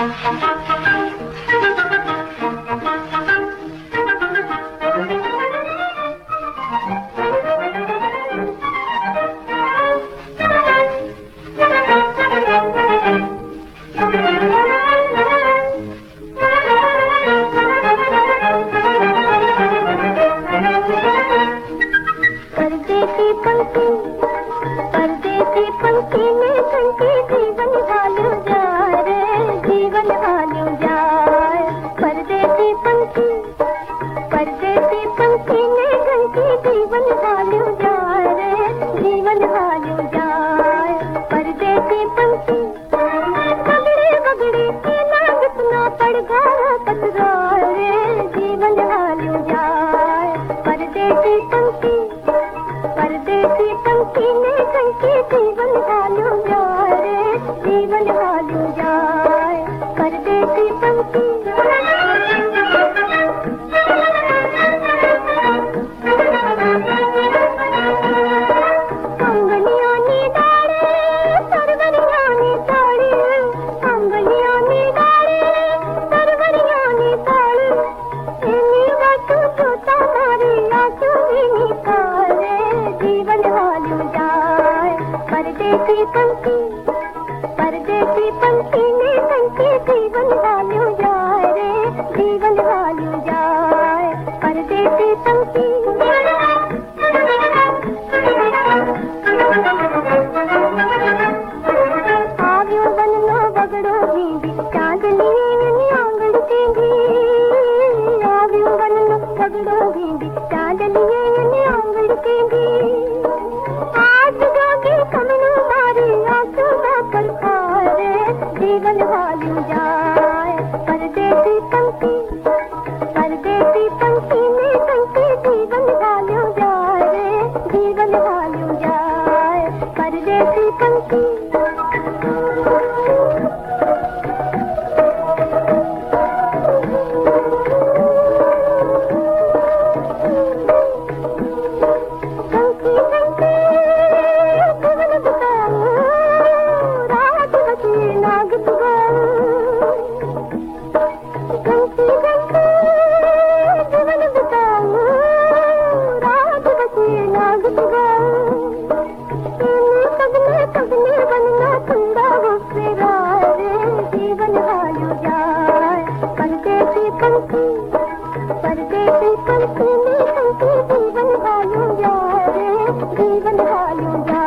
Panci si pengku, panci. Bye. की पंक्ति, पर्दे की पंक्ति ने संके जीवन वालों जाए रे, जीवन वालों जाए। पर्दे की पंक्ति पंखी में வந்தாயும்